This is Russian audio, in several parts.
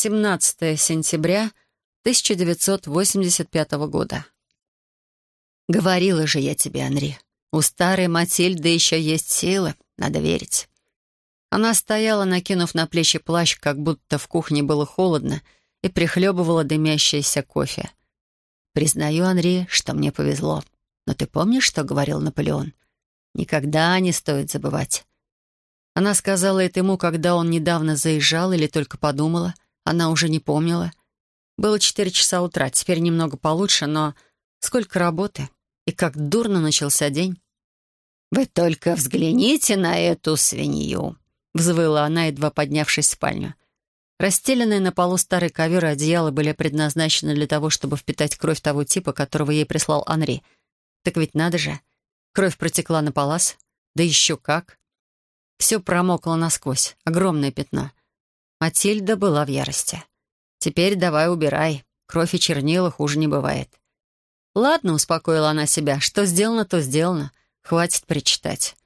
17 сентября 1985 года. «Говорила же я тебе, Анри, у старой Матильды еще есть силы, надо верить». Она стояла, накинув на плечи плащ, как будто в кухне было холодно, и прихлебывала дымящееся кофе. «Признаю, Анри, что мне повезло. Но ты помнишь, что говорил Наполеон? Никогда не стоит забывать. Она сказала это ему, когда он недавно заезжал или только подумала. Она уже не помнила. Было четыре часа утра, теперь немного получше, но сколько работы. И как дурно начался день. «Вы только взгляните на эту свинью!» — взвыла она, едва поднявшись в спальню. Расстеленные на полу старый ковер и одеяло были предназначены для того, чтобы впитать кровь того типа, которого ей прислал Анри. Так ведь надо же. Кровь протекла на палас. Да еще как. Все промокло насквозь. Огромное пятно. Матильда была в ярости. «Теперь давай убирай. Кровь и чернила хуже не бывает». «Ладно», — успокоила она себя. «Что сделано, то сделано. Хватит причитать».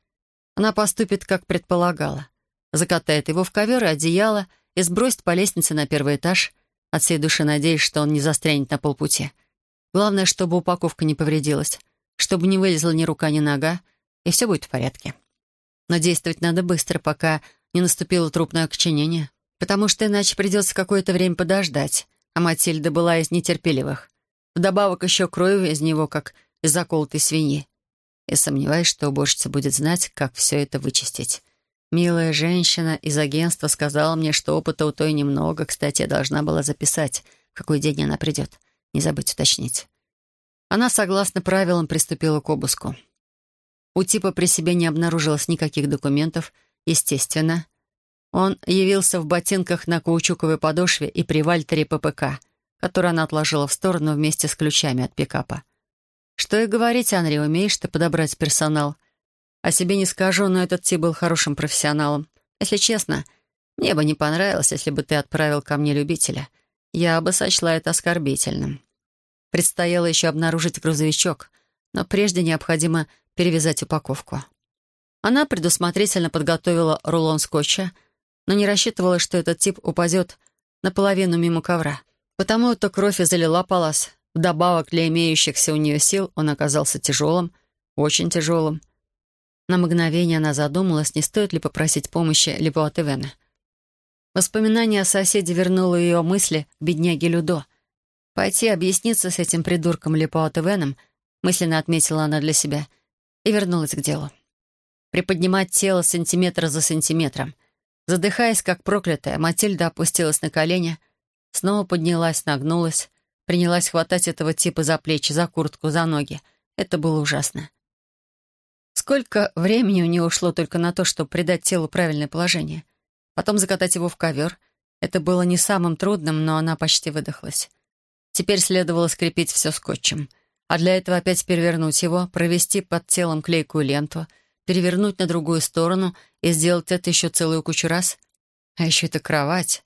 Она поступит, как предполагала. Закатает его в ковер и одеяло и сбросит по лестнице на первый этаж, от всей души надеясь, что он не застрянет на полпути. Главное, чтобы упаковка не повредилась, чтобы не вылезла ни рука, ни нога, и все будет в порядке. Но действовать надо быстро, пока не наступило трупное окоченение, потому что иначе придется какое-то время подождать, а Матильда была из нетерпеливых. Вдобавок еще кровью из него, как из заколотой свиньи. Я сомневаюсь, что уборщица будет знать, как все это вычистить. Милая женщина из агентства сказала мне, что опыта у той немного. Кстати, я должна была записать, в какой день она придет. Не забыть уточнить. Она, согласно правилам, приступила к обыску. У типа при себе не обнаружилось никаких документов, естественно. Он явился в ботинках на каучуковой подошве и при вальтере ППК, который она отложила в сторону вместе с ключами от пикапа. Что и говорить, Анри, умеешь ты подобрать персонал. О себе не скажу, но этот тип был хорошим профессионалом. Если честно, мне бы не понравилось, если бы ты отправил ко мне любителя. Я бы сочла это оскорбительным. Предстояло еще обнаружить грузовичок, но прежде необходимо перевязать упаковку. Она предусмотрительно подготовила рулон скотча, но не рассчитывала, что этот тип упадет наполовину мимо ковра. Потому-то кровь и залила палас. Вдобавок для имеющихся у нее сил он оказался тяжелым, очень тяжелым. На мгновение она задумалась, не стоит ли попросить помощи Лепуатевена. Воспоминание о соседе вернуло ее мысли к бедняге Людо. Пойти объясниться с этим придурком Лепуатевеном, мысленно отметила она для себя — и вернулась к делу. Приподнимать тело сантиметр за сантиметром. Задыхаясь, как проклятая, Матильда опустилась на колени, снова поднялась, нагнулась, принялась хватать этого типа за плечи, за куртку, за ноги. Это было ужасно. Сколько времени у нее ушло только на то, чтобы придать телу правильное положение. Потом закатать его в ковер. Это было не самым трудным, но она почти выдохлась. Теперь следовало скрепить все скотчем — а для этого опять перевернуть его, провести под телом клейкую ленту, перевернуть на другую сторону и сделать это еще целую кучу раз. А еще это кровать.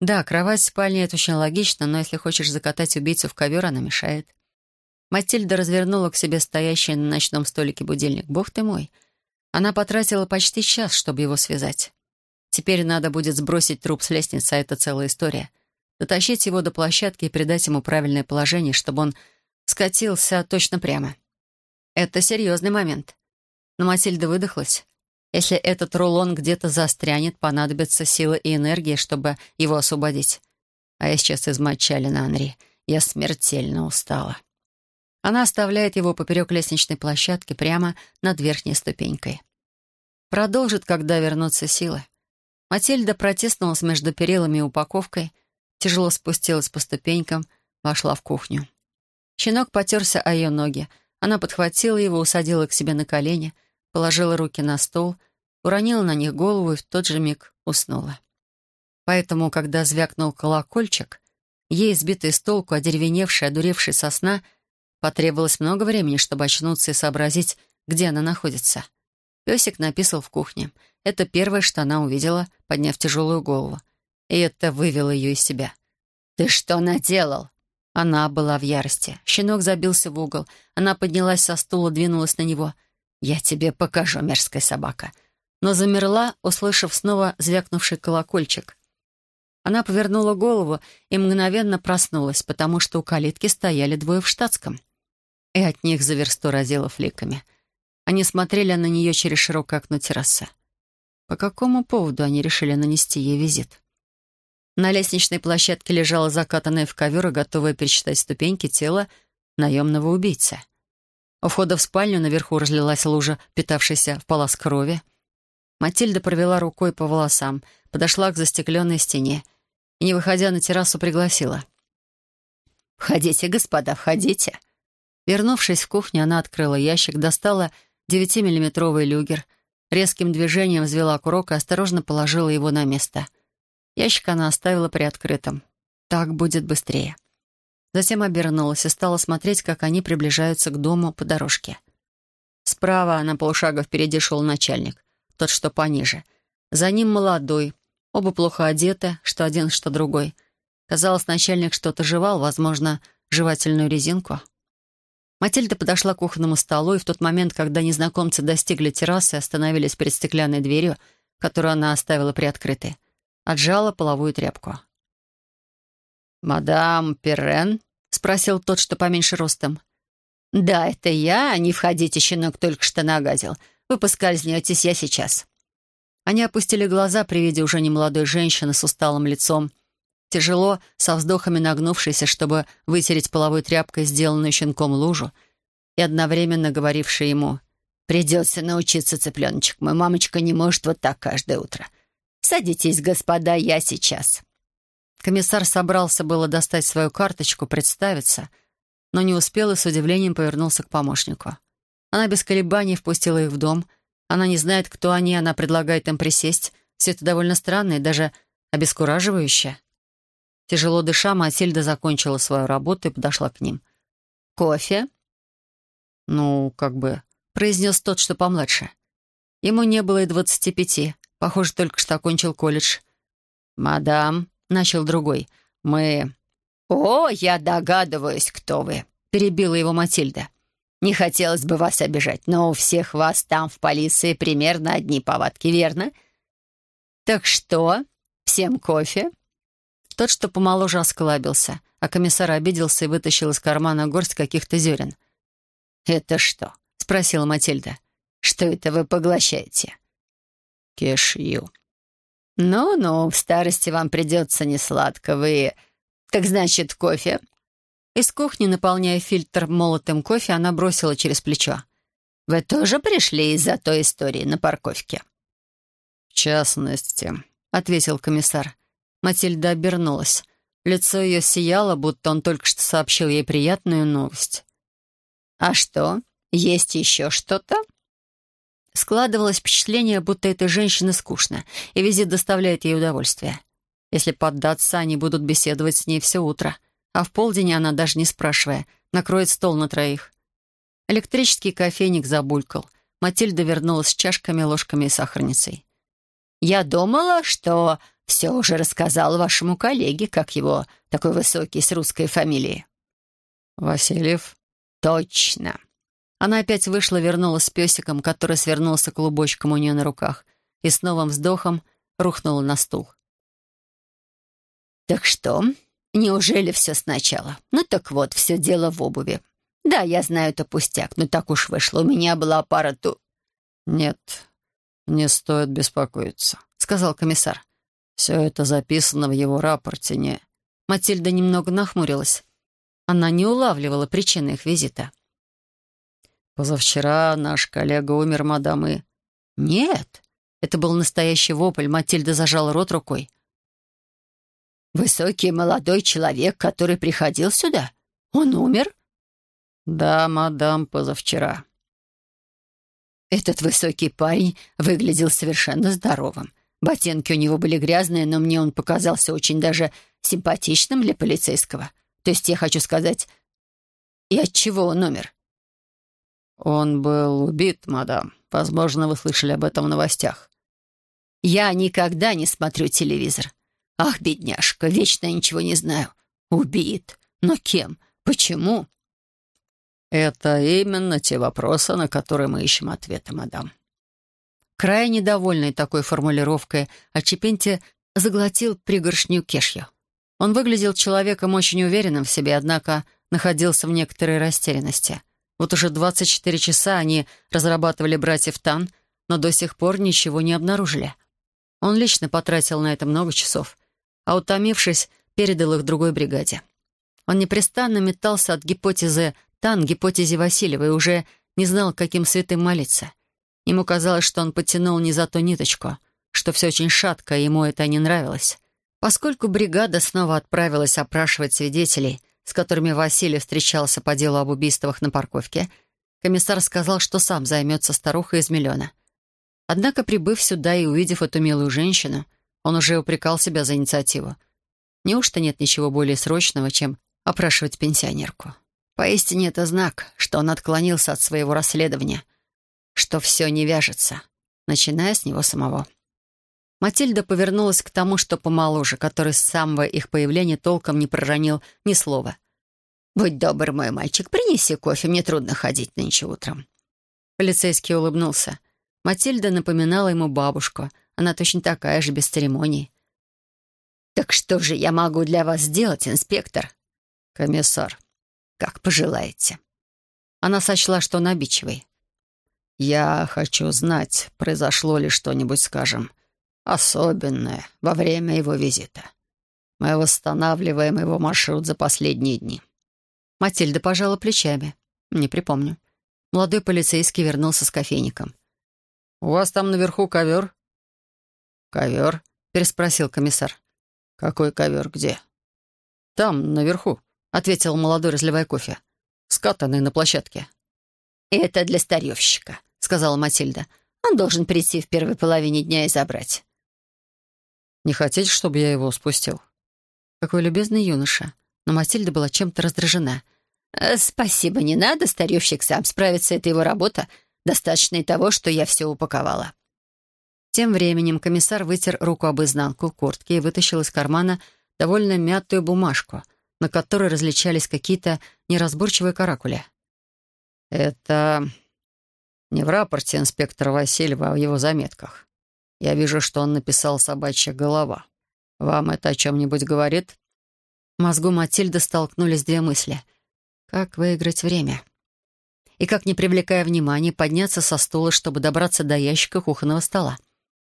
Да, кровать в спальне — это очень логично, но если хочешь закатать убийцу в ковер, она мешает. Матильда развернула к себе стоящий на ночном столике будильник. Бог ты мой! Она потратила почти час, чтобы его связать. Теперь надо будет сбросить труп с лестницы, а это целая история. Дотащить его до площадки и придать ему правильное положение, чтобы он скатился точно прямо. Это серьезный момент. Но Матильда выдохлась. Если этот рулон где-то застрянет, понадобится сила и энергия, чтобы его освободить. А я сейчас измочалена, Анри. Я смертельно устала. Она оставляет его поперек лестничной площадки прямо над верхней ступенькой. Продолжит, когда вернутся силы. Матильда протиснулась между перилами и упаковкой, тяжело спустилась по ступенькам, вошла в кухню. Щенок потерся о ее ноги. Она подхватила его, усадила к себе на колени, положила руки на стол, уронила на них голову и в тот же миг уснула. Поэтому, когда звякнул колокольчик, ей, сбитый с толку, одеревеневшая, одуревшая сосна, потребовалось много времени, чтобы очнуться и сообразить, где она находится. Песик написал в кухне. Это первое, что она увидела, подняв тяжелую голову. И это вывело ее из себя. «Ты что наделал?» Она была в ярости. Щенок забился в угол. Она поднялась со стула, двинулась на него. «Я тебе покажу, мерзкая собака». Но замерла, услышав снова звякнувший колокольчик. Она повернула голову и мгновенно проснулась, потому что у калитки стояли двое в штатском. И от них за версту разило фликами. Они смотрели на нее через широкое окно террасы. По какому поводу они решили нанести ей визит? На лестничной площадке лежала закатанная в ковер и готовая пересчитать ступеньки тело наемного убийцы. У входа в спальню наверху разлилась лужа, питавшаяся в полос крови. Матильда провела рукой по волосам, подошла к застекленной стене и, не выходя на террасу, пригласила. «Входите, господа, входите!» Вернувшись в кухню, она открыла ящик, достала девятимиллиметровый люгер, резким движением взвела курок и осторожно положила его на место. Ящик она оставила приоткрытым. Так будет быстрее. Затем обернулась и стала смотреть, как они приближаются к дому по дорожке. Справа на полшага впереди шел начальник, тот, что пониже. За ним молодой, оба плохо одеты, что один, что другой. Казалось, начальник что-то жевал, возможно, жевательную резинку. Матильда подошла к кухонному столу, и в тот момент, когда незнакомцы достигли террасы и остановились перед стеклянной дверью, которую она оставила приоткрытой, отжала половую тряпку. «Мадам Перрен?» — спросил тот, что поменьше ростом. «Да, это я. Не входите, щенок только что нагадил. Вы поскользнетесь, я сейчас». Они опустили глаза при виде уже немолодой женщины с усталым лицом, тяжело, со вздохами нагнувшейся, чтобы вытереть половой тряпкой сделанную щенком лужу, и одновременно говорившей ему «Придется научиться, цыпленочек. Моя мамочка не может вот так каждое утро. Садитесь, господа, я сейчас». Комиссар собрался было достать свою карточку, представиться, но не успел и с удивлением повернулся к помощнику. Она без колебаний впустила их в дом. Она не знает, кто они, она предлагает им присесть. Все это довольно странно и даже обескураживающе. Тяжело дыша, Матильда закончила свою работу и подошла к ним. «Кофе?» «Ну, как бы...» — произнес тот, что помладше. Ему не было и двадцати пяти. Похоже, только что окончил колледж. «Мадам», начал другой. «Мы...» «О, я догадываюсь, кто вы», — перебила его Матильда. «Не хотелось бы вас обижать, но у всех вас там в полиции примерно одни повадки, верно?» «Так что? Всем кофе?» Тот, что помоложе, осклабился, а комиссар обиделся и вытащил из кармана горсть каких-то зерен. «Это что?» — спросила Матильда. «Что это вы поглощаете?» «Кешью», «Ну-ну, в старости вам придется несладко. Вы... Так значит, кофе?» Из кухни, наполняя фильтр молотым кофе, она бросила через плечо. «Вы тоже пришли из-за той истории на парковке?» «В частности», — ответил комиссар. Матильда обернулась. Лицо ее сияло, будто он только что сообщил ей приятную новость. «А что, есть еще что-то?» Складывалось впечатление, будто этой женщине скучно, и визит доставляет ей удовольствие. Если поддаться, они будут беседовать с ней все утро, а в полдень она, даже не спрашивая, накроет стол на троих. Электрический кофейник забулькал. Матильда вернулась с чашками, ложками и сахарницей. «Я думала, что все уже рассказал вашему коллеге, как его такой высокий с русской фамилией». «Васильев?» «Точно. Она опять вышла, вернулась с песиком, который свернулся клубочком у нее на руках, и с новым вздохом рухнула на стул. «Так что? Неужели все сначала? Ну так вот, все дело в обуви. Да, я знаю, это пустяк, но так уж вышло. У меня была пара ту...» «Нет, не стоит беспокоиться», — сказал комиссар. «Все это записано в его рапорте, не...» Матильда немного нахмурилась. Она не улавливала причины их визита. «Позавчера наш коллега умер, мадам, и...» «Нет!» Это был настоящий вопль. Матильда зажала рот рукой. «Высокий молодой человек, который приходил сюда? Он умер?» «Да, мадам, позавчера». Этот высокий парень выглядел совершенно здоровым. Ботинки у него были грязные, но мне он показался очень даже симпатичным для полицейского. То есть я хочу сказать... И от чего он умер? «Он был убит, мадам. Возможно, вы слышали об этом в новостях». «Я никогда не смотрю телевизор. Ах, бедняжка, вечно я ничего не знаю. Убит. Но кем? Почему?» «Это именно те вопросы, на которые мы ищем ответы, мадам». Крайне довольный такой формулировкой, Ачепенти заглотил пригоршню кешью. Он выглядел человеком очень уверенным в себе, однако находился в некоторой растерянности. Вот уже 24 часа они разрабатывали братьев Тан, но до сих пор ничего не обнаружили. Он лично потратил на это много часов, а утомившись, передал их другой бригаде. Он непрестанно метался от гипотезы Тан гипотезе Васильева и уже не знал, каким святым молиться. Ему казалось, что он потянул не за ту ниточку, что все очень шатко, и ему это не нравилось. Поскольку бригада снова отправилась опрашивать свидетелей, с которыми Василий встречался по делу об убийствах на парковке, комиссар сказал, что сам займется старухой из миллиона. Однако, прибыв сюда и увидев эту милую женщину, он уже упрекал себя за инициативу. Неужто нет ничего более срочного, чем опрашивать пенсионерку? Поистине это знак, что он отклонился от своего расследования, что все не вяжется, начиная с него самого. Матильда повернулась к тому, что помоложе, который с самого их появления толком не проронил ни слова. «Будь добр, мой мальчик, принеси кофе, мне трудно ходить нынче утром». Полицейский улыбнулся. Матильда напоминала ему бабушку. Она точно такая же, без церемоний. «Так что же я могу для вас сделать, инспектор?» «Комиссар, как пожелаете». Она сочла, что он обидчивый. «Я хочу знать, произошло ли что-нибудь, скажем, особенное во время его визита. Мы восстанавливаем его маршрут за последние дни». Матильда пожала плечами. «Не припомню». Молодой полицейский вернулся с кофейником. «У вас там наверху ковер?» «Ковер?» — переспросил комиссар. «Какой ковер? Где?» «Там, наверху», — ответил молодой, разливая кофе. «Скатанный на площадке». «Это для старьевщика», — сказала Матильда. «Он должен прийти в первой половине дня и забрать». «Не хотите, чтобы я его спустил?» Какой любезный юноша. Но Матильда была чем-то раздражена. «Э, «Спасибо, не надо. Старьевщик сам справится. Это его работа. Достаточно и того, что я все упаковала». Тем временем комиссар вытер руку об изнанку куртки и вытащил из кармана довольно мятую бумажку, на которой различались какие-то неразборчивые каракули. «Это не в рапорте инспектора Васильева, а в его заметках. Я вижу, что он написал «собачья голова». Вам это о чем-нибудь говорит?» В мозгу Матильды столкнулись две мысли. «Как выиграть время?» и, как не привлекая внимания, подняться со стула, чтобы добраться до ящика кухонного стола.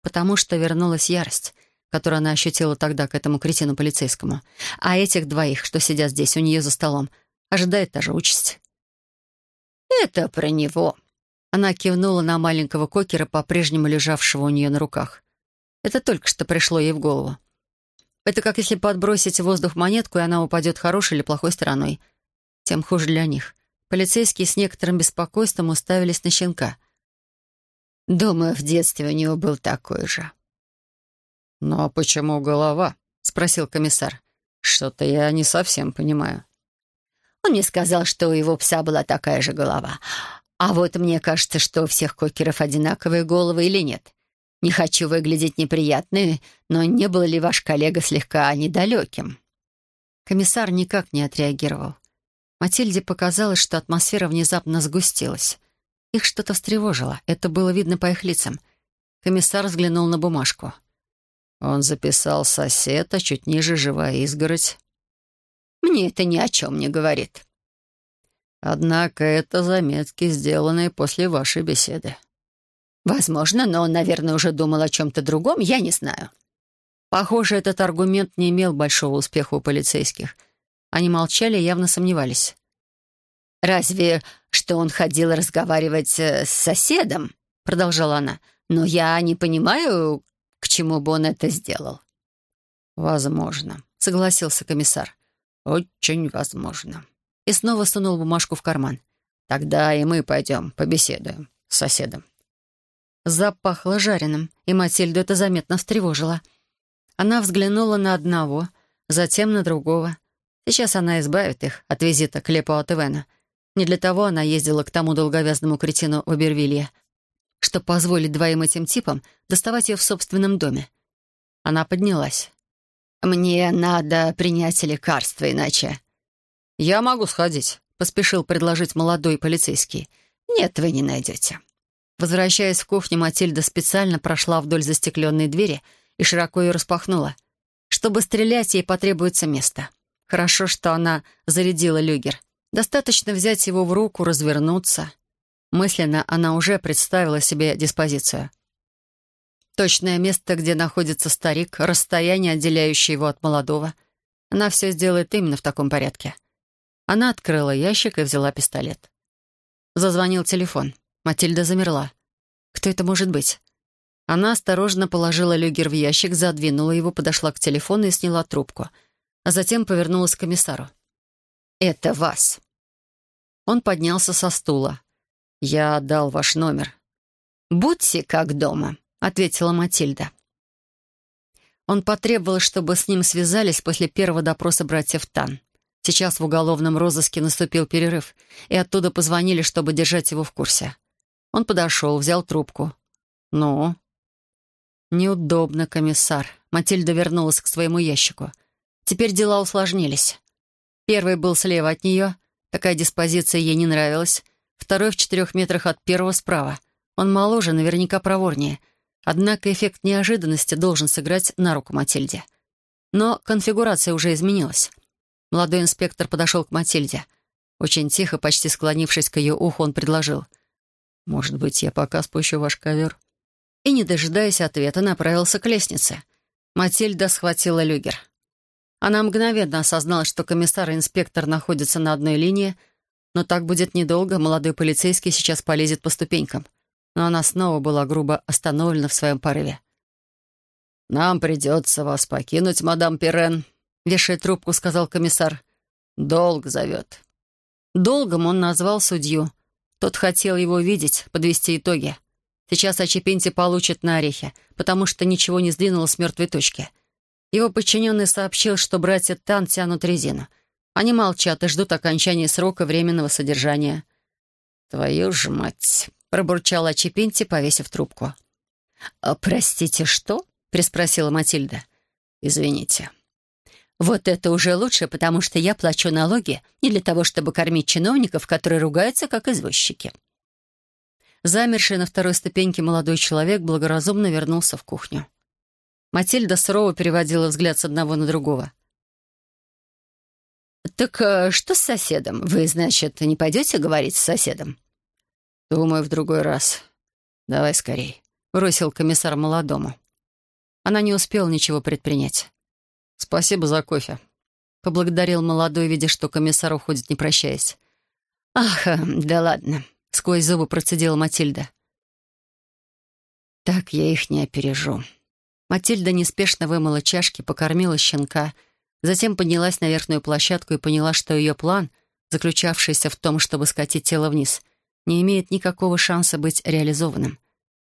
Потому что вернулась ярость, которую она ощутила тогда к этому кретину полицейскому. А этих двоих, что сидят здесь у нее за столом, ожидает та же участь. «Это про него». Она кивнула на маленького кокера, по-прежнему лежавшего у нее на руках. Это только что пришло ей в голову. Это как если подбросить в воздух монетку, и она упадет хорошей или плохой стороной. Тем хуже для них. Полицейские с некоторым беспокойством уставились на щенка. «Думаю, в детстве у него был такой же». «Но «Ну, а почему голова?» — спросил комиссар. «Что-то я не совсем понимаю». Он мне сказал, что у его пса была такая же голова. А вот мне кажется, что у всех кокеров одинаковые головы или нет. Не хочу выглядеть неприятной, но не был ли ваш коллега слегка недалеким?» Комиссар никак не отреагировал. Матильде показалось, что атмосфера внезапно сгустилась. Их что-то встревожило. Это было видно по их лицам. Комиссар взглянул на бумажку. Он записал сосед, а чуть ниже живая изгородь. «Мне это ни о чем не говорит». «Однако это заметки, сделанные после вашей беседы». «Возможно, но он, наверное, уже думал о чем-то другом, я не знаю». Похоже, этот аргумент не имел большого успеха у полицейских — они молчали и явно сомневались. «Разве что он ходил разговаривать э, с соседом?» — продолжала она. «Но я не понимаю, к чему бы он это сделал». «Возможно», — согласился комиссар. «Очень возможно». И снова сунул бумажку в карман. «Тогда и мы пойдем побеседуем с соседом». Запахло жареным, и Матильду это заметно встревожило. Она взглянула на одного, затем на другого — Сейчас она избавит их от визита к Лепу Атевена. Не для того она ездила к тому долговязному кретину в Абервилье, чтобы позволить двоим этим типам доставать ее в собственном доме. Она поднялась. «Мне надо принять лекарство, иначе...» «Я могу сходить», — поспешил предложить молодой полицейский. «Нет, вы не найдете». Возвращаясь в кухню, Матильда специально прошла вдоль застекленной двери и широко ее распахнула. Чтобы стрелять, ей потребуется место. Хорошо, что она зарядила люгер. Достаточно взять его в руку, развернуться. Мысленно она уже представила себе диспозицию. Точное место, где находится старик, расстояние, отделяющее его от молодого. Она все сделает именно в таком порядке. Она открыла ящик и взяла пистолет. Зазвонил телефон. Матильда замерла. Кто это может быть? Она осторожно положила люгер в ящик, задвинула его, подошла к телефону и сняла трубку, а затем повернулась к комиссару. «Это вас». Он поднялся со стула. «Я отдал ваш номер». «Будьте как дома», — ответила Матильда. Он потребовал, чтобы с ним связались после первого допроса братьев Тан. Сейчас в уголовном розыске наступил перерыв, и оттуда позвонили, чтобы держать его в курсе. Он подошел, взял трубку. «Ну?» «Неудобно, комиссар». Матильда вернулась к своему ящику. Теперь дела усложнились. Первый был слева от нее. Такая диспозиция ей не нравилась. Второй в четырех метрах от первого справа. Он моложе, наверняка проворнее. Однако эффект неожиданности должен сыграть на руку Матильде. Но конфигурация уже изменилась. Молодой инспектор подошел к Матильде. Очень тихо, почти склонившись к ее уху, он предложил. «Может быть, я пока спущу ваш ковер?» И, не дожидаясь ответа, направился к лестнице. Матильда схватила люгер. Она мгновенно осознала, что комиссар и инспектор находятся на одной линии, но так будет недолго, молодой полицейский сейчас полезет по ступенькам. Но она снова была грубо остановлена в своем порыве. «Нам придется вас покинуть, мадам Пирен», — вешая трубку, сказал комиссар. «Долг зовет». Долгом он назвал судью. Тот хотел его видеть, подвести итоги. Сейчас Ачепинти получит на орехи, потому что ничего не сдвинуло с мертвой точки. Его подчиненный сообщил, что братья Тан тянут резину. Они молчат и ждут окончания срока временного содержания. «Твою ж мать!» — пробурчал Ачепинти, повесив трубку. «А, «Простите, что?» — приспросила Матильда. «Извините». «Вот это уже лучше, потому что я плачу налоги не для того, чтобы кормить чиновников, которые ругаются, как извозчики». Замерший на второй ступеньке молодой человек благоразумно вернулся в кухню. Матильда сурово переводила взгляд с одного на другого. «Так э, что с соседом? Вы, значит, не пойдете говорить с соседом?» «Думаю, в другой раз. Давай скорей», — бросил комиссар молодому. Она не успела ничего предпринять. «Спасибо за кофе», — поблагодарил молодой, видя, что комиссар уходит, не прощаясь. «Ах, да ладно», — сквозь зубы процедила Матильда. «Так я их не опережу». Матильда неспешно вымыла чашки, покормила щенка, затем поднялась на верхнюю площадку и поняла, что ее план, заключавшийся в том, чтобы скатить тело вниз, не имеет никакого шанса быть реализованным.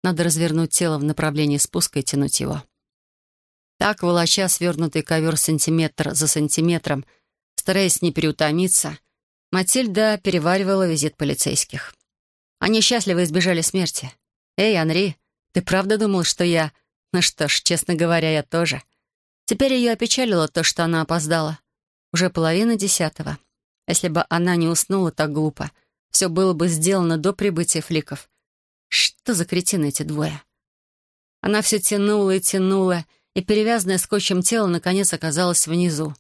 Надо развернуть тело в направлении спуска и тянуть его. Так, волоча свернутый ковер сантиметр за сантиметром, стараясь не переутомиться, Матильда переваривала визит полицейских. Они счастливо избежали смерти. «Эй, Анри, ты правда думал, что я...» «Ну что ж, честно говоря, я тоже». Теперь ее опечалило то, что она опоздала. Уже половина десятого. Если бы она не уснула так глупо, все было бы сделано до прибытия фликов. Что за кретины эти двое? Она все тянула и тянула, и перевязанное скотчем тело наконец оказалось внизу,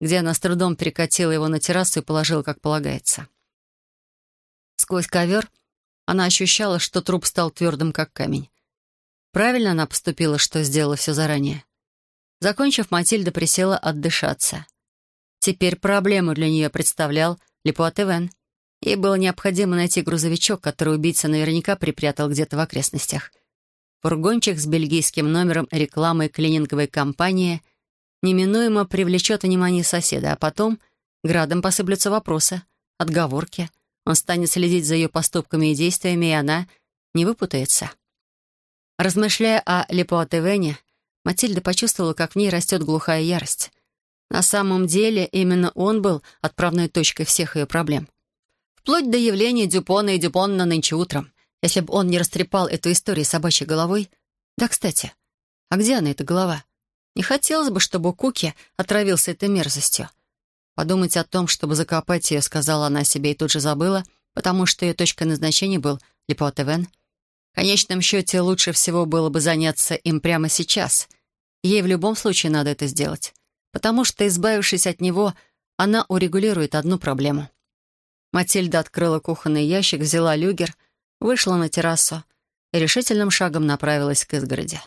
где она с трудом перекатила его на террасу и положила, как полагается. Сквозь ковер она ощущала, что труп стал твердым, как камень. Правильно она поступила, что сделала все заранее. Закончив, Матильда присела отдышаться. Теперь проблему для нее представлял Лепуатевен. Ей было необходимо найти грузовичок, который убийца наверняка припрятал где-то в окрестностях. Фургончик с бельгийским номером рекламы клининговой компании неминуемо привлечет внимание соседа, а потом градом посыплются вопросы, отговорки — он станет следить за ее поступками и действиями, и она не выпутается. Размышляя о Лепуатевене, Матильда почувствовала, как в ней растет глухая ярость. На самом деле, именно он был отправной точкой всех ее проблем. Вплоть до явления Дюпона и Дюпона нынче утром. Если бы он не растрепал эту историю собачьей головой... Да, кстати, а где она, эта голова? Не хотелось бы, чтобы Куки отравился этой мерзостью. Подумать о том, чтобы закопать ее, сказала она себе и тут же забыла, потому что ее точкой назначения был Липуатевен. В конечном счете, лучше всего было бы заняться им прямо сейчас. Ей в любом случае надо это сделать, потому что, избавившись от него, она урегулирует одну проблему. Матильда открыла кухонный ящик, взяла люгер, вышла на террасу и решительным шагом направилась к изгороди.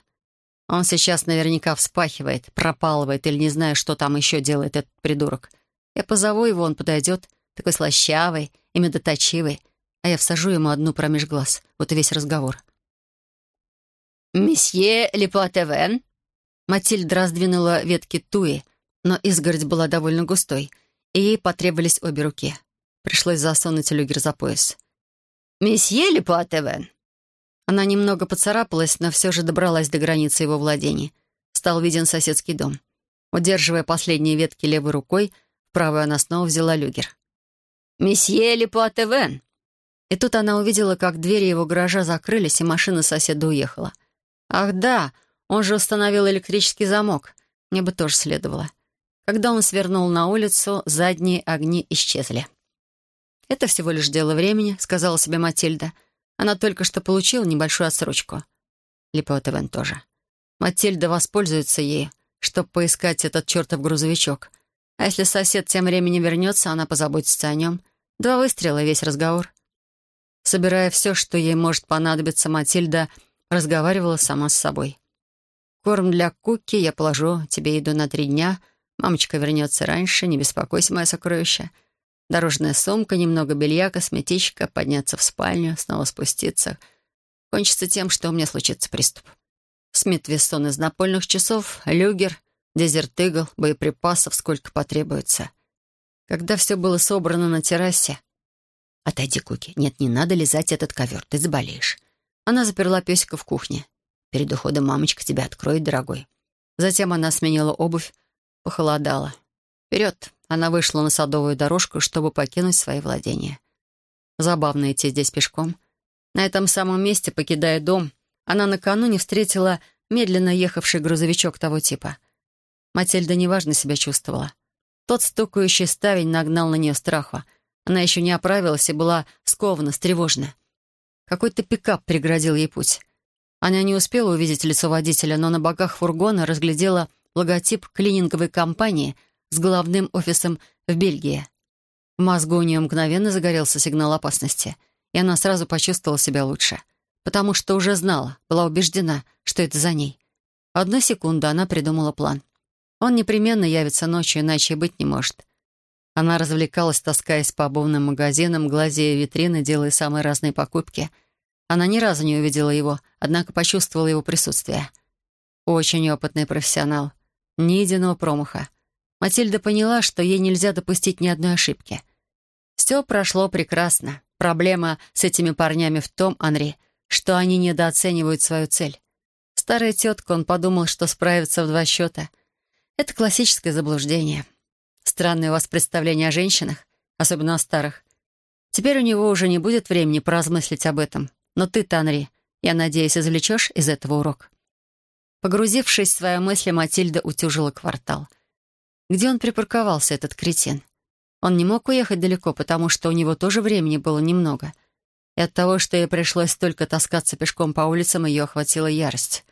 Он сейчас наверняка вспахивает, пропалывает или не знаю, что там еще делает этот придурок. Я позову его, он подойдет, такой слащавый и медоточивый, а я всажу ему одну промеж глаз. Вот и весь разговор. «Месье Лепуатевен?» Матильда раздвинула ветки туи, но изгородь была довольно густой, и ей потребовались обе руки. Пришлось засунуть люгер за пояс. «Месье Лепуатевен?» Она немного поцарапалась, но все же добралась до границы его владений. Стал виден соседский дом. Удерживая последние ветки левой рукой, правую она снова взяла люгер. «Месье Лепуатевен!» И тут она увидела, как двери его гаража закрылись, и машина соседа уехала. «Ах да, он же установил электрический замок. Мне бы тоже следовало». Когда он свернул на улицу, задние огни исчезли. «Это всего лишь дело времени», — сказала себе Матильда. Она только что получила небольшую отсрочку. Липотевен тоже. Матильда воспользуется ею, чтобы поискать этот чертов грузовичок. А если сосед тем временем вернется, она позаботится о нем. Два выстрела — весь разговор. Собирая все, что ей может понадобиться, Матильда разговаривала сама с собой. «Корм для Куки я положу тебе еду на три дня. Мамочка вернется раньше, не беспокойся, мое сокровище. Дорожная сумка, немного белья, косметичка, подняться в спальню, снова спуститься. Кончится тем, что у меня случится приступ. Смит Вессон из напольных часов, люгер, дезертыгл, боеприпасов, сколько потребуется. Когда все было собрано на террасе, «Отойди, Куки. Нет, не надо лизать этот ковер, ты заболеешь». Она заперла песика в кухне. «Перед уходом мамочка тебя откроет, дорогой». Затем она сменила обувь, похолодала. Вперед! Она вышла на садовую дорожку, чтобы покинуть свои владения. Забавно идти здесь пешком. На этом самом месте, покидая дом, она накануне встретила медленно ехавший грузовичок того типа. Матильда неважно себя чувствовала. Тот стукающий ставень нагнал на нее страха — она еще не оправилась и была скована, встревожена. Какой-то пикап преградил ей путь. Она не успела увидеть лицо водителя, но на боках фургона разглядела логотип клининговой компании с главным офисом в Бельгии. В мозгу у нее мгновенно загорелся сигнал опасности, и она сразу почувствовала себя лучше, потому что уже знала, была убеждена, что это за ней. Одну секунду она придумала план. Он непременно явится ночью, иначе и быть не может. Она развлекалась, таскаясь по обувным магазинам, глазея витрины, делая самые разные покупки. Она ни разу не увидела его, однако почувствовала его присутствие. Очень опытный профессионал. Ни единого промаха. Матильда поняла, что ей нельзя допустить ни одной ошибки. Все прошло прекрасно. Проблема с этими парнями в том, Анри, что они недооценивают свою цель. Старая тетка, он подумал, что справится в два счета. Это классическое заблуждение. Странное у вас представление о женщинах, особенно о старых. Теперь у него уже не будет времени поразмыслить об этом. Но ты, Танри, я надеюсь, извлечешь из этого урок. Погрузившись в свои мысли, Матильда утюжила квартал. Где он припарковался, этот кретин? Он не мог уехать далеко, потому что у него тоже времени было немного. И от того, что ей пришлось столько таскаться пешком по улицам, ее охватила ярость.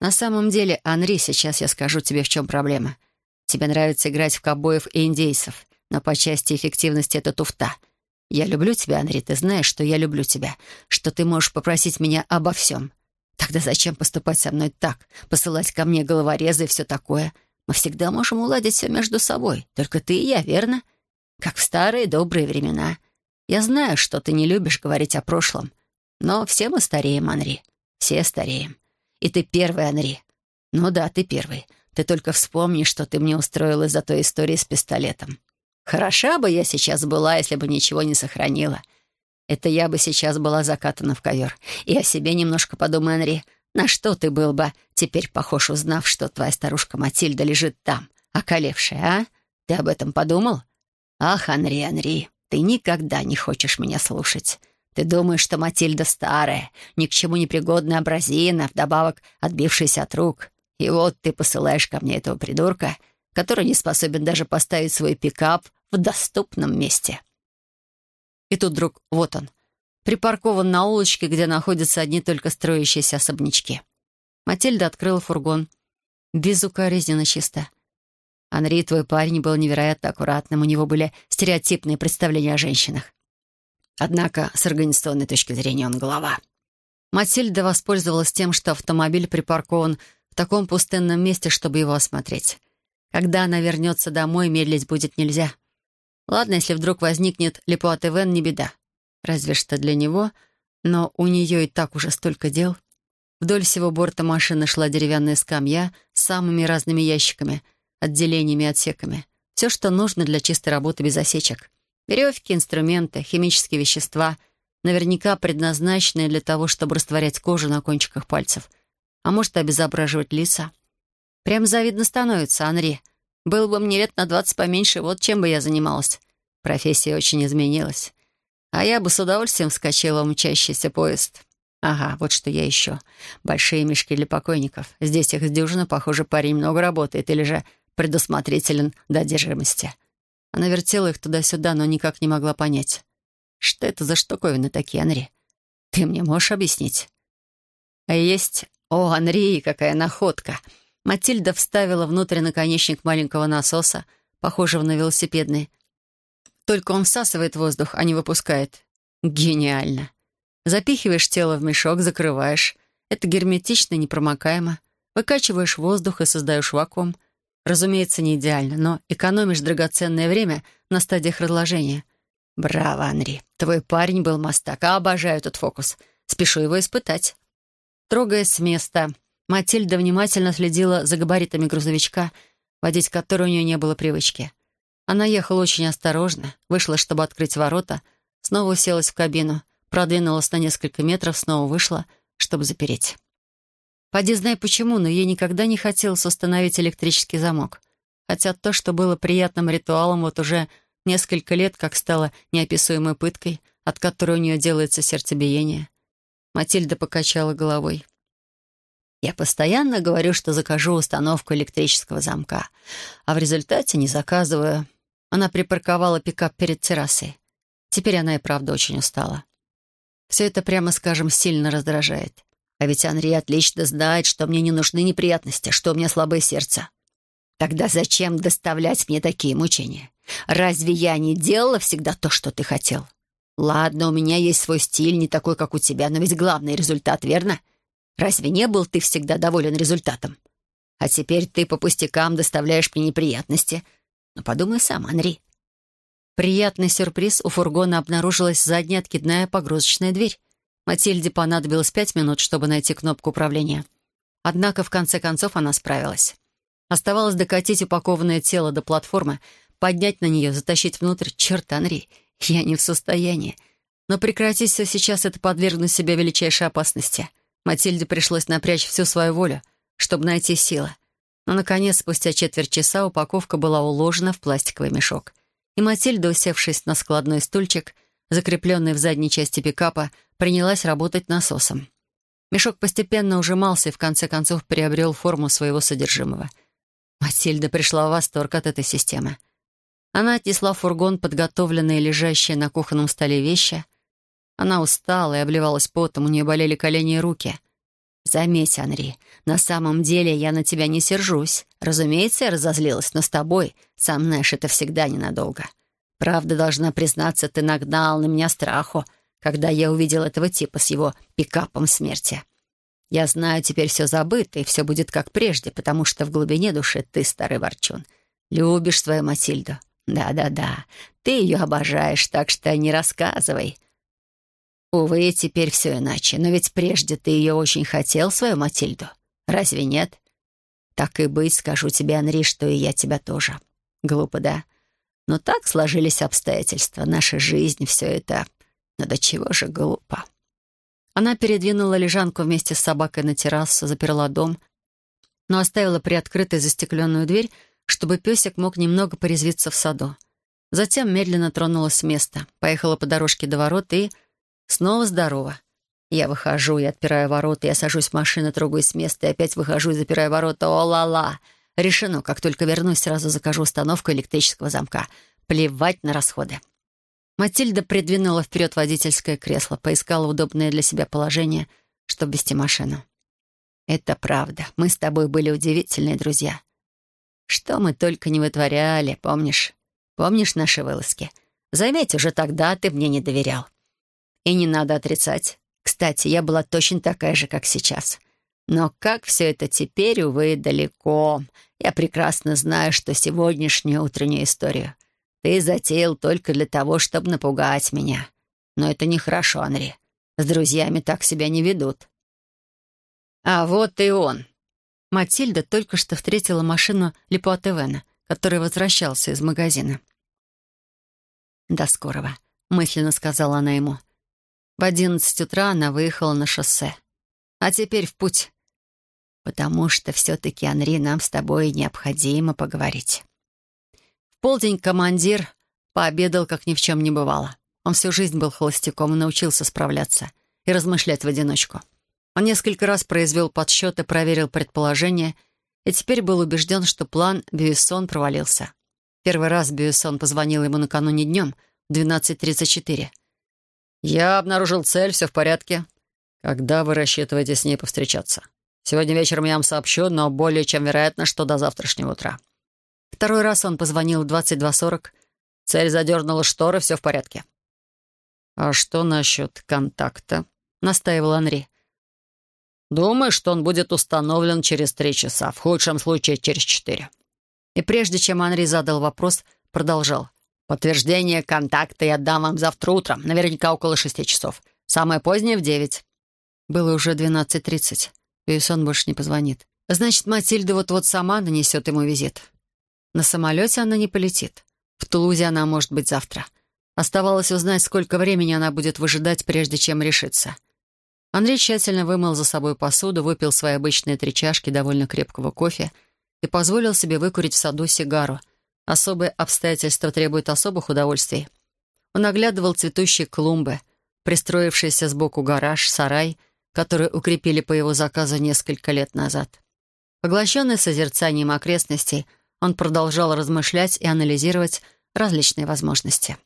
На самом деле, Анри, сейчас я скажу тебе, в чем проблема — Тебе нравится играть в ковбоев и индейцев, но по части эффективности это туфта. Я люблю тебя, Анри, ты знаешь, что я люблю тебя, что ты можешь попросить меня обо всем. Тогда зачем поступать со мной так, посылать ко мне головорезы и все такое? Мы всегда можем уладить все между собой, только ты и я, верно? Как в старые добрые времена. Я знаю, что ты не любишь говорить о прошлом, но все мы стареем, Анри. Все стареем. И ты первый, Анри. Ну да, ты первый. Ты только вспомни, что ты мне устроила из-за той истории с пистолетом. Хороша бы я сейчас была, если бы ничего не сохранила. Это я бы сейчас была закатана в ковер. И о себе немножко подумай, Анри. На что ты был бы теперь похож, узнав, что твоя старушка Матильда лежит там, околевшая, а? Ты об этом подумал? Ах, Анри, Анри, ты никогда не хочешь меня слушать. Ты думаешь, что Матильда старая, ни к чему не пригодная образина, вдобавок отбившаяся от рук. И вот ты посылаешь ко мне этого придурка, который не способен даже поставить свой пикап в доступном месте. И тут вдруг вот он, припаркован на улочке, где находятся одни только строящиеся особнячки. Матильда открыла фургон. безукоризненно чисто. Анри, твой парень, был невероятно аккуратным, у него были стереотипные представления о женщинах. Однако, с организационной точки зрения, он голова. Матильда воспользовалась тем, что автомобиль припаркован в таком пустынном месте, чтобы его осмотреть. Когда она вернется домой, медлить будет нельзя. Ладно, если вдруг возникнет Лепуатевен, не беда. Разве что для него, но у нее и так уже столько дел. Вдоль всего борта машины шла деревянная скамья с самыми разными ящиками, отделениями отсеками. Все, что нужно для чистой работы без осечек. Веревки, инструменты, химические вещества, наверняка предназначенные для того, чтобы растворять кожу на кончиках пальцев, а может, обезображивать лица. Прям завидно становится, Анри. Был бы мне лет на двадцать поменьше, вот чем бы я занималась. Профессия очень изменилась. А я бы с удовольствием вскочила в мчащийся поезд. Ага, вот что я еще. Большие мешки для покойников. Здесь их с дюжина, похоже, парень много работает или же предусмотрителен до одержимости. Она вертела их туда-сюда, но никак не могла понять. Что это за штуковины такие, Анри? Ты мне можешь объяснить? А есть... О, Анри, какая находка! Матильда вставила внутрь наконечник маленького насоса, похожего на велосипедный. Только он всасывает воздух, а не выпускает. Гениально. Запихиваешь тело в мешок, закрываешь. Это герметично, непромокаемо. Выкачиваешь воздух и создаешь вакуум. Разумеется, не идеально, но экономишь драгоценное время на стадиях разложения. Браво, Анри. Твой парень был мастак. А обожаю этот фокус. Спешу его испытать. Трогаясь с места, Матильда внимательно следила за габаритами грузовичка, водить который у нее не было привычки. Она ехала очень осторожно, вышла, чтобы открыть ворота, снова уселась в кабину, продвинулась на несколько метров, снова вышла, чтобы запереть. Поди знай почему, но ей никогда не хотелось установить электрический замок. Хотя то, что было приятным ритуалом, вот уже несколько лет как стало неописуемой пыткой, от которой у нее делается сердцебиение. Матильда покачала головой. «Я постоянно говорю, что закажу установку электрического замка, а в результате не заказываю». Она припарковала пикап перед террасой. Теперь она и правда очень устала. Все это, прямо скажем, сильно раздражает. А ведь Анри отлично знает, что мне не нужны неприятности, что у меня слабое сердце. Тогда зачем доставлять мне такие мучения? Разве я не делала всегда то, что ты хотел? Ладно, у меня есть свой стиль, не такой, как у тебя, но ведь главный результат, верно? Разве не был ты всегда доволен результатом? А теперь ты по пустякам доставляешь мне неприятности. Но подумай сам, Анри. Приятный сюрприз. У фургона обнаружилась задняя откидная погрузочная дверь. Матильде понадобилось пять минут, чтобы найти кнопку управления. Однако, в конце концов, она справилась. Оставалось докатить упакованное тело до платформы, поднять на нее, затащить внутрь. Черт, Анри, я не в состоянии. Но прекратить все сейчас — это подвергнуть себя величайшей опасности. Матильде пришлось напрячь всю свою волю, чтобы найти силы. Но, наконец, спустя четверть часа упаковка была уложена в пластиковый мешок. И Матильда, усевшись на складной стульчик, закрепленный в задней части пикапа, принялась работать насосом. Мешок постепенно ужимался и в конце концов приобрел форму своего содержимого. Матильда пришла в восторг от этой системы. Она отнесла в фургон подготовленные лежащие на кухонном столе вещи. Она устала и обливалась потом, у нее болели колени и руки. «Заметь, Анри, на самом деле я на тебя не сержусь. Разумеется, я разозлилась, но с тобой, сам знаешь, это всегда ненадолго. Правда, должна признаться, ты нагнал на меня страху, когда я увидел этого типа с его пикапом смерти. Я знаю, теперь все забыто, и все будет как прежде, потому что в глубине души ты, старый ворчун, любишь свою Матильду. Да-да-да, ты ее обожаешь, так что не рассказывай. Увы, теперь все иначе, но ведь прежде ты ее очень хотел, свою Матильду. Разве нет? Так и быть, скажу тебе, Анри, что и я тебя тоже. Глупо, да? Но так сложились обстоятельства, наша жизнь, все это но до чего же глупо. Она передвинула лежанку вместе с собакой на террасу, заперла дом, но оставила приоткрытой застекленную дверь, чтобы песик мог немного порезвиться в саду. Затем медленно тронулась с места, поехала по дорожке до ворот и... Снова здорово. Я выхожу и отпираю ворота, я сажусь в машину, трогаюсь с места и опять выхожу и запираю ворота. О-ла-ла! Решено, как только вернусь, сразу закажу установку электрического замка. Плевать на расходы. Матильда придвинула вперед водительское кресло, поискала удобное для себя положение, чтобы вести машину. Это правда. Мы с тобой были удивительные друзья. Что мы только не вытворяли, помнишь? Помнишь наши вылазки? Заметь, уже тогда ты мне не доверял. И не надо отрицать. Кстати, я была точно такая же, как сейчас. Но как все это теперь, увы, далеко. Я прекрасно знаю, что сегодняшнюю утреннюю историю ты затеял только для того, чтобы напугать меня. Но это нехорошо, Анри. С друзьями так себя не ведут. А вот и он. Матильда только что встретила машину Липуатевена, который возвращался из магазина. «До скорого», — мысленно сказала она ему. В одиннадцать утра она выехала на шоссе. «А теперь в путь» потому что все-таки, Анри, нам с тобой необходимо поговорить. В полдень командир пообедал, как ни в чем не бывало. Он всю жизнь был холостяком и научился справляться и размышлять в одиночку. Он несколько раз произвел подсчеты, проверил предположения и теперь был убежден, что план Бюйсон провалился. Первый раз Бюйсон позвонил ему накануне днем в 12.34. «Я обнаружил цель, все в порядке. Когда вы рассчитываете с ней повстречаться?» Сегодня вечером я вам сообщу, но более чем вероятно, что до завтрашнего утра». Второй раз он позвонил в 22.40. Цель задернула шторы, все в порядке. «А что насчет контакта?» — настаивал Анри. «Думаю, что он будет установлен через три часа, в худшем случае через четыре». И прежде чем Анри задал вопрос, продолжал. «Подтверждение контакта я дам вам завтра утром, наверняка около шести часов. Самое позднее — в девять». Было уже двенадцать тридцать. Пейсон больше не позвонит. Значит, Матильда вот-вот сама нанесет ему визит. На самолете она не полетит. В Тулузе она может быть завтра. Оставалось узнать, сколько времени она будет выжидать, прежде чем решиться. Андрей тщательно вымыл за собой посуду, выпил свои обычные три чашки довольно крепкого кофе и позволил себе выкурить в саду сигару. Особые обстоятельства требуют особых удовольствий. Он оглядывал цветущие клумбы, пристроившийся сбоку гараж, сарай — который укрепили по его заказу несколько лет назад. Поглощенный созерцанием окрестностей, он продолжал размышлять и анализировать различные возможности.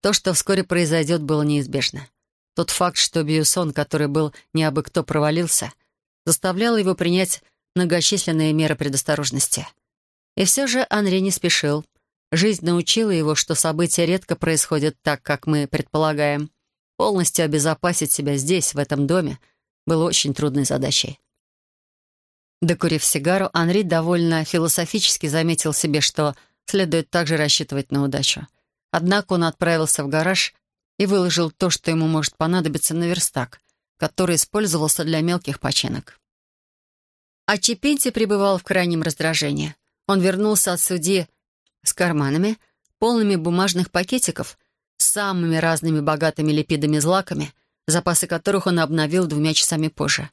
То, что вскоре произойдет, было неизбежно. Тот факт, что Бьюсон, который был не абы кто провалился, заставлял его принять многочисленные меры предосторожности. И все же Анри не спешил. Жизнь научила его, что события редко происходят так, как мы предполагаем. Полностью обезопасить себя здесь, в этом доме — было очень трудной задачей. Докурив сигару, Анри довольно философически заметил себе, что следует также рассчитывать на удачу. Однако он отправился в гараж и выложил то, что ему может понадобиться на верстак, который использовался для мелких починок. А Чепинти пребывал в крайнем раздражении. Он вернулся от судьи с карманами, полными бумажных пакетиков, с самыми разными богатыми липидами-злаками, запасы которых он обновил двумя часами позже.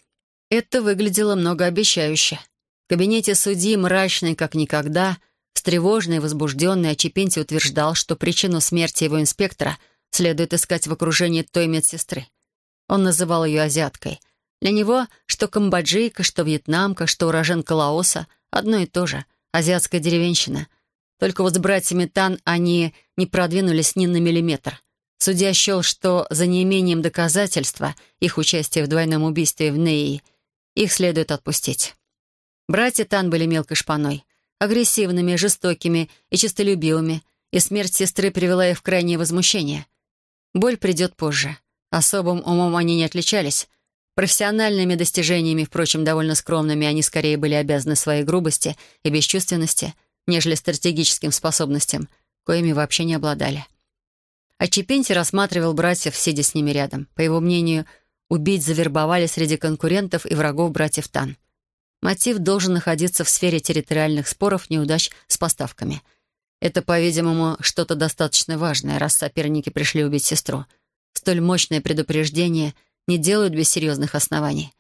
Это выглядело многообещающе. В кабинете судьи, мрачный как никогда, встревоженный возбужденный, Ачипенти утверждал, что причину смерти его инспектора следует искать в окружении той медсестры. Он называл ее азиаткой. Для него что камбоджийка, что вьетнамка, что уроженка Лаоса — одно и то же — азиатская деревенщина. Только вот с братьями Тан они не продвинулись ни на миллиметр — Судья счел, что за неимением доказательства их участия в двойном убийстве в Неи их следует отпустить. Братья Тан были мелкой шпаной, агрессивными, жестокими и честолюбивыми, и смерть сестры привела их в крайнее возмущение. Боль придет позже. Особым умом они не отличались. Профессиональными достижениями, впрочем, довольно скромными, они скорее были обязаны своей грубости и бесчувственности, нежели стратегическим способностям, коими вообще не обладали. А Чепенти рассматривал братьев, сидя с ними рядом. По его мнению, убить завербовали среди конкурентов и врагов братьев Тан. Мотив должен находиться в сфере территориальных споров, неудач с поставками. Это, по-видимому, что-то достаточно важное, раз соперники пришли убить сестру. Столь мощное предупреждение не делают без серьезных оснований.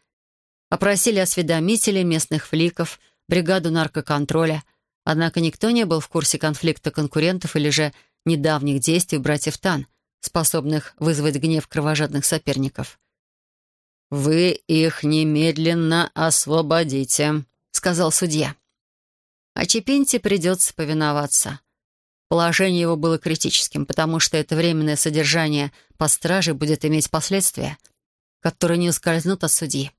Опросили осведомителей, местных фликов, бригаду наркоконтроля, однако никто не был в курсе конфликта конкурентов или же недавних действий братьев Тан, способных вызвать гнев кровожадных соперников. «Вы их немедленно освободите», — сказал судья. А Чепинте придется повиноваться. Положение его было критическим, потому что это временное содержание по страже будет иметь последствия, которые не ускользнут от судьи.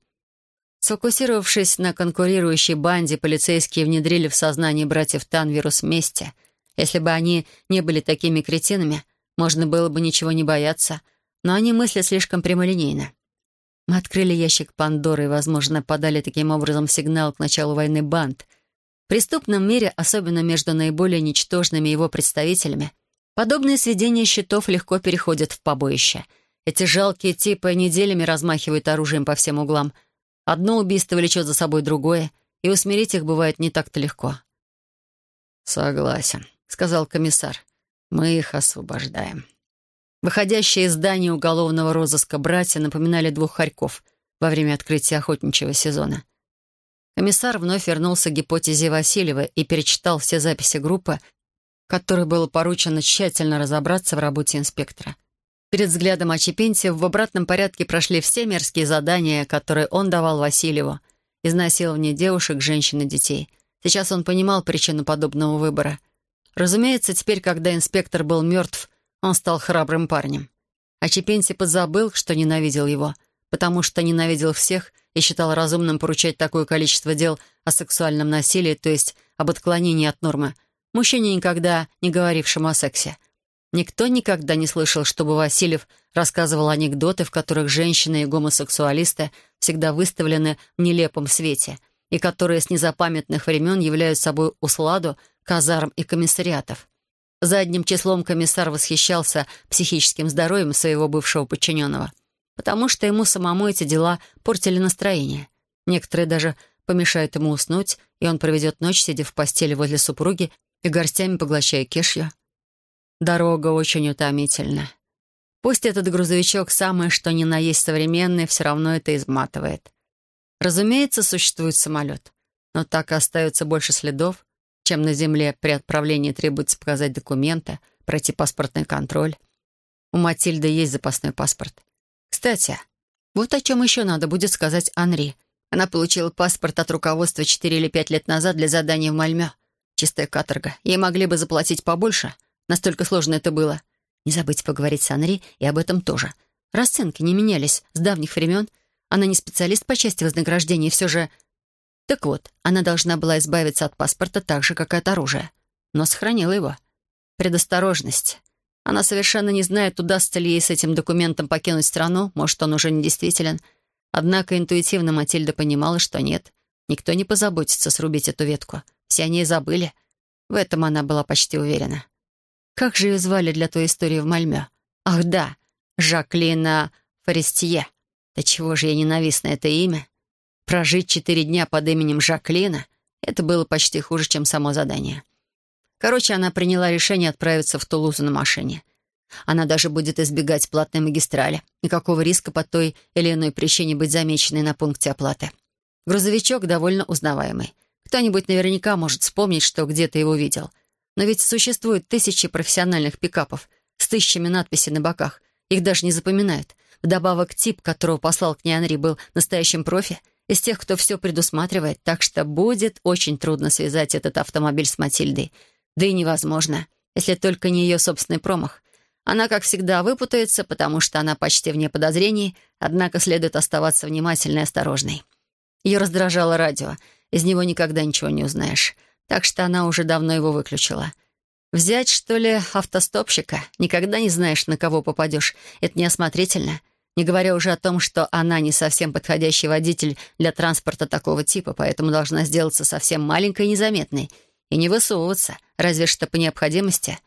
Сфокусировавшись на конкурирующей банде, полицейские внедрили в сознание братьев Тан вирус мести. Если бы они не были такими кретинами, можно было бы ничего не бояться, но они мыслят слишком прямолинейно. Мы открыли ящик Пандоры и, возможно, подали таким образом сигнал к началу войны банд. В преступном мире, особенно между наиболее ничтожными его представителями, подобные сведения счетов легко переходят в побоище. Эти жалкие типы неделями размахивают оружием по всем углам. Одно убийство влечет за собой другое, и усмирить их бывает не так-то легко. «Согласен», — сказал комиссар. «Мы их освобождаем». Выходящие из здания уголовного розыска братья напоминали двух хорьков во время открытия охотничьего сезона. Комиссар вновь вернулся к гипотезе Васильева и перечитал все записи группы, которой было поручено тщательно разобраться в работе инспектора. Перед взглядом Ачепентия в обратном порядке прошли все мерзкие задания, которые он давал Васильеву. Изнасилование девушек, женщин и детей. Сейчас он понимал причину подобного выбора. Разумеется, теперь, когда инспектор был мертв, он стал храбрым парнем. А Чепенси подзабыл, что ненавидел его, потому что ненавидел всех и считал разумным поручать такое количество дел о сексуальном насилии, то есть об отклонении от нормы, мужчине, никогда не говорившему о сексе. Никто никогда не слышал, чтобы Васильев рассказывал анекдоты, в которых женщины и гомосексуалисты всегда выставлены в нелепом свете и которые с незапамятных времен являются собой усладу казарм и комиссариатов. Задним числом комиссар восхищался психическим здоровьем своего бывшего подчиненного, потому что ему самому эти дела портили настроение. Некоторые даже помешают ему уснуть, и он проведет ночь, сидя в постели возле супруги и горстями поглощая кешью. Дорога очень утомительна. Пусть этот грузовичок самое что ни на есть современный, все равно это изматывает. Разумеется, существует самолет, но так и остается больше следов, чем на земле при отправлении требуется показать документы, пройти паспортный контроль. У Матильды есть запасной паспорт. Кстати, вот о чем еще надо будет сказать Анри. Она получила паспорт от руководства 4 или 5 лет назад для задания в Мальмё. Чистая каторга. Ей могли бы заплатить побольше. Настолько сложно это было. Не забыть поговорить с Анри и об этом тоже. Расценки не менялись с давних времен. Она не специалист по части вознаграждения, все же так вот, она должна была избавиться от паспорта так же, как и от оружия, но сохранила его. Предосторожность. Она совершенно не знает, удастся ли ей с этим документом покинуть страну, может, он уже недействителен. Однако интуитивно Матильда понимала, что нет. Никто не позаботится срубить эту ветку. Все о ней забыли. В этом она была почти уверена. Как же ее звали для той истории в Мальме? Ах да, Жаклина Форестье. Да чего же ей ненавистно это имя? Прожить четыре дня под именем Жаклина — это было почти хуже, чем само задание. Короче, она приняла решение отправиться в Тулузу на машине. Она даже будет избегать платной магистрали. Никакого риска по той или иной причине быть замеченной на пункте оплаты. Грузовичок довольно узнаваемый. Кто-нибудь наверняка может вспомнить, что где-то его видел. Но ведь существуют тысячи профессиональных пикапов с тысячами надписей на боках. Их даже не запоминают. Вдобавок, тип, которого послал к ней Анри, был настоящим профи — из тех, кто все предусматривает, так что будет очень трудно связать этот автомобиль с Матильдой. Да и невозможно, если только не ее собственный промах. Она, как всегда, выпутается, потому что она почти вне подозрений, однако следует оставаться внимательной и осторожной. Ее раздражало радио, из него никогда ничего не узнаешь, так что она уже давно его выключила. Взять, что ли, автостопщика? Никогда не знаешь, на кого попадешь. Это неосмотрительно. Не говоря уже о том, что она не совсем подходящий водитель для транспорта такого типа, поэтому должна сделаться совсем маленькой и незаметной и не высовываться, разве что по необходимости.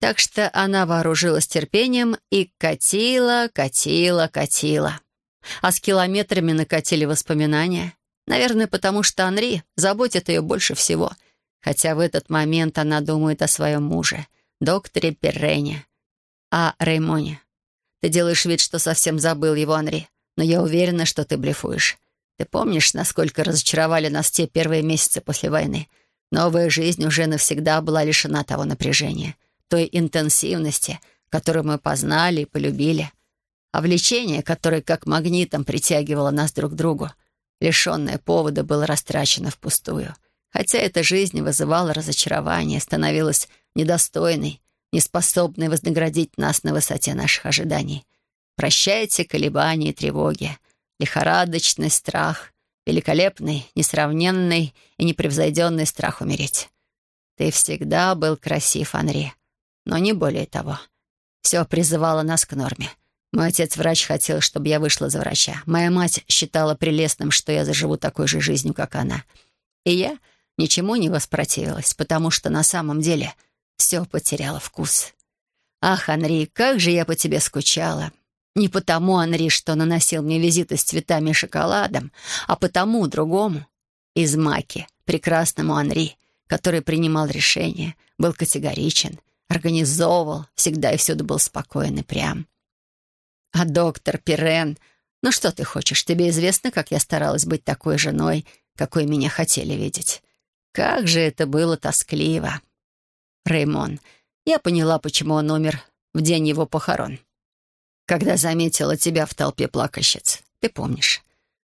Так что она вооружилась терпением и катила, катила, катила. А с километрами накатили воспоминания. Наверное, потому что Анри заботит ее больше всего. Хотя в этот момент она думает о своем муже, докторе Перрене, о Реймоне. Ты делаешь вид, что совсем забыл его, Анри. Но я уверена, что ты блефуешь. Ты помнишь, насколько разочаровали нас те первые месяцы после войны? Новая жизнь уже навсегда была лишена того напряжения, той интенсивности, которую мы познали и полюбили. А влечение, которое как магнитом притягивало нас друг к другу, лишенное повода, было растрачено впустую. Хотя эта жизнь вызывала разочарование, становилась недостойной, неспособный вознаградить нас на высоте наших ожиданий. Прощайте колебания и тревоги, лихорадочный страх, великолепный, несравненный и непревзойденный страх умереть. Ты всегда был красив, Анри, но не более того. Все призывало нас к норме. Мой отец-врач хотел, чтобы я вышла за врача. Моя мать считала прелестным, что я заживу такой же жизнью, как она. И я ничему не воспротивилась, потому что на самом деле все потеряло вкус. Ах, Анри, как же я по тебе скучала. Не потому, Анри, что наносил мне визиты с цветами и шоколадом, а потому другому. Из Маки, прекрасному Анри, который принимал решения, был категоричен, организовывал, всегда и всюду был спокоен и прям. А доктор Пирен, ну что ты хочешь, тебе известно, как я старалась быть такой женой, какой меня хотели видеть. Как же это было тоскливо. Реймон, я поняла, почему он умер в день его похорон когда заметила тебя в толпе плакащиц. Ты помнишь?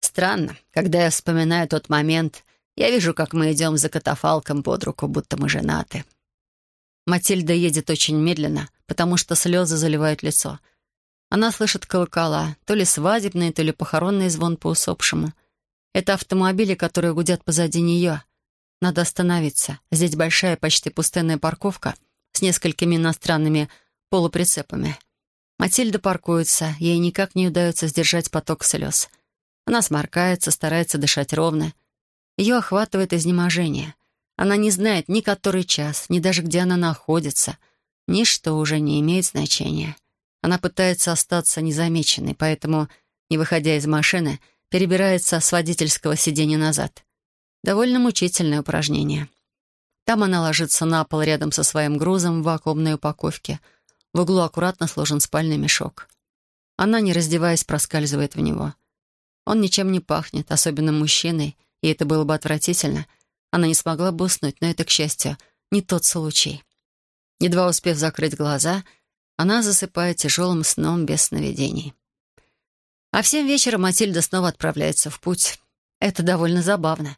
Странно, когда я вспоминаю тот момент, я вижу, как мы идем за катафалком под руку, будто мы женаты. Матильда едет очень медленно, потому что слезы заливают лицо. Она слышит колокола, то ли свадебный, то ли похоронный звон по усопшему. Это автомобили, которые гудят позади нее. Надо остановиться. Здесь большая, почти пустынная парковка с несколькими иностранными полуприцепами — Матильда паркуется, ей никак не удается сдержать поток слез. Она сморкается, старается дышать ровно. Ее охватывает изнеможение. Она не знает ни который час, ни даже где она находится. Ничто уже не имеет значения. Она пытается остаться незамеченной, поэтому, не выходя из машины, перебирается с водительского сиденья назад. Довольно мучительное упражнение. Там она ложится на пол рядом со своим грузом в вакуумной упаковке — в углу аккуратно сложен спальный мешок. Она, не раздеваясь, проскальзывает в него. Он ничем не пахнет, особенно мужчиной, и это было бы отвратительно. Она не смогла бы уснуть, но это, к счастью, не тот случай. Едва успев закрыть глаза, она засыпает тяжелым сном без сновидений. А в семь вечера Матильда снова отправляется в путь. Это довольно забавно.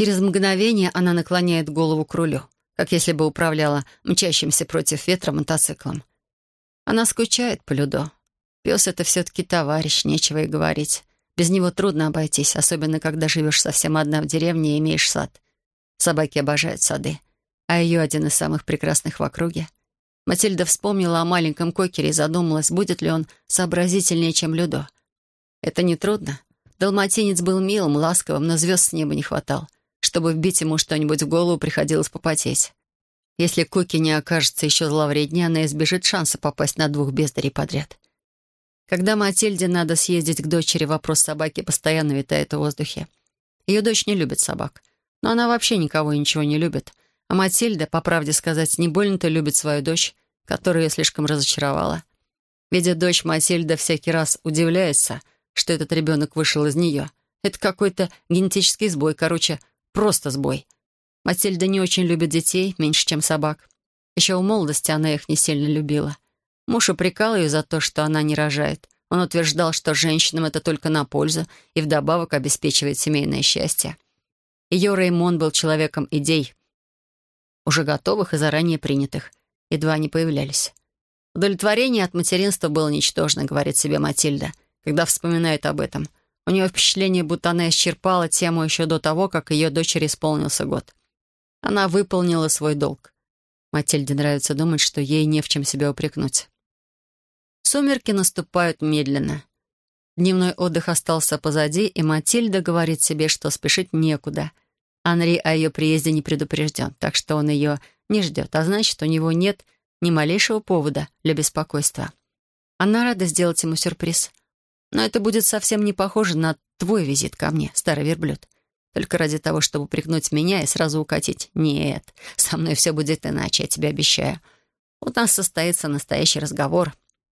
Через мгновение она наклоняет голову к рулю, как если бы управляла мчащимся против ветра мотоциклом. Она скучает по Людо. Пес — это все-таки товарищ, нечего и говорить. Без него трудно обойтись, особенно когда живешь совсем одна в деревне и имеешь сад. Собаки обожают сады, а ее один из самых прекрасных в округе. Матильда вспомнила о маленьком кокере и задумалась, будет ли он сообразительнее, чем Людо. Это нетрудно. Далматинец был милым, ласковым, но звезд с неба не хватал. Чтобы вбить ему что-нибудь в голову, приходилось попотеть. Если Куки не окажется еще зловреднее, она избежит шанса попасть на двух бездарей подряд. Когда Матильде надо съездить к дочери, вопрос собаки постоянно витает в воздухе. Ее дочь не любит собак. Но она вообще никого и ничего не любит. А Матильда, по правде сказать, не больно-то любит свою дочь, которая ее слишком разочаровала. Видя дочь, Матильда всякий раз удивляется, что этот ребенок вышел из нее. Это какой-то генетический сбой, короче, просто сбой — Матильда не очень любит детей, меньше, чем собак. Еще в молодости она их не сильно любила. Муж упрекал ее за то, что она не рожает. Он утверждал, что женщинам это только на пользу и вдобавок обеспечивает семейное счастье. Ее Реймон был человеком идей, уже готовых и заранее принятых. Едва они появлялись. Удовлетворение от материнства было ничтожно, говорит себе Матильда, когда вспоминает об этом. У нее впечатление, будто она исчерпала тему еще до того, как ее дочери исполнился год. Она выполнила свой долг. Матильде нравится думать, что ей не в чем себя упрекнуть. Сумерки наступают медленно. Дневной отдых остался позади, и Матильда говорит себе, что спешить некуда. Анри о ее приезде не предупрежден, так что он ее не ждет, а значит, у него нет ни малейшего повода для беспокойства. Она рада сделать ему сюрприз. Но это будет совсем не похоже на твой визит ко мне, старый верблюд. Только ради того, чтобы пригнуть меня и сразу укатить. Нет, со мной все будет иначе, я тебе обещаю. У нас состоится настоящий разговор.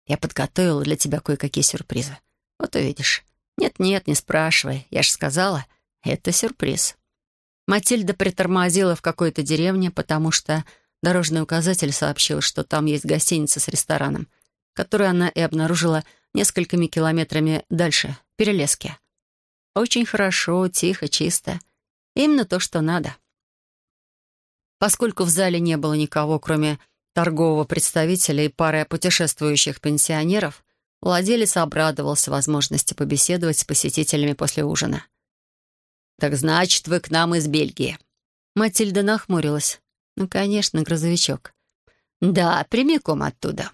Я подготовила для тебя кое-какие сюрпризы. Вот увидишь. Нет-нет, не спрашивай. Я же сказала, это сюрприз. Матильда притормозила в какой-то деревне, потому что дорожный указатель сообщил, что там есть гостиница с рестораном, которую она и обнаружила несколькими километрами дальше, в. Очень хорошо, тихо, чисто. Именно то, что надо. Поскольку в зале не было никого, кроме торгового представителя и пары путешествующих пенсионеров, владелец обрадовался возможности побеседовать с посетителями после ужина. «Так значит, вы к нам из Бельгии». Матильда нахмурилась. «Ну, конечно, грузовичок». «Да, прямиком оттуда».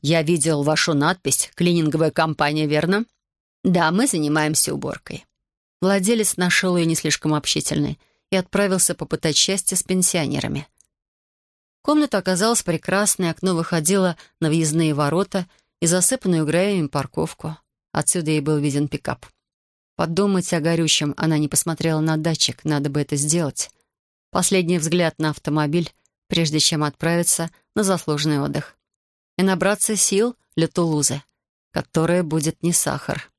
«Я видел вашу надпись. Клининговая компания, верно?» «Да, мы занимаемся уборкой». Владелец нашел ее не слишком общительной и отправился попытать счастье с пенсионерами. Комната оказалась прекрасной, окно выходило на въездные ворота и засыпанную гравиями парковку. Отсюда ей был виден пикап. Подумать о горючем она не посмотрела на датчик, надо бы это сделать. Последний взгляд на автомобиль, прежде чем отправиться на заслуженный отдых. И набраться сил для Тулузы, которая будет не сахар.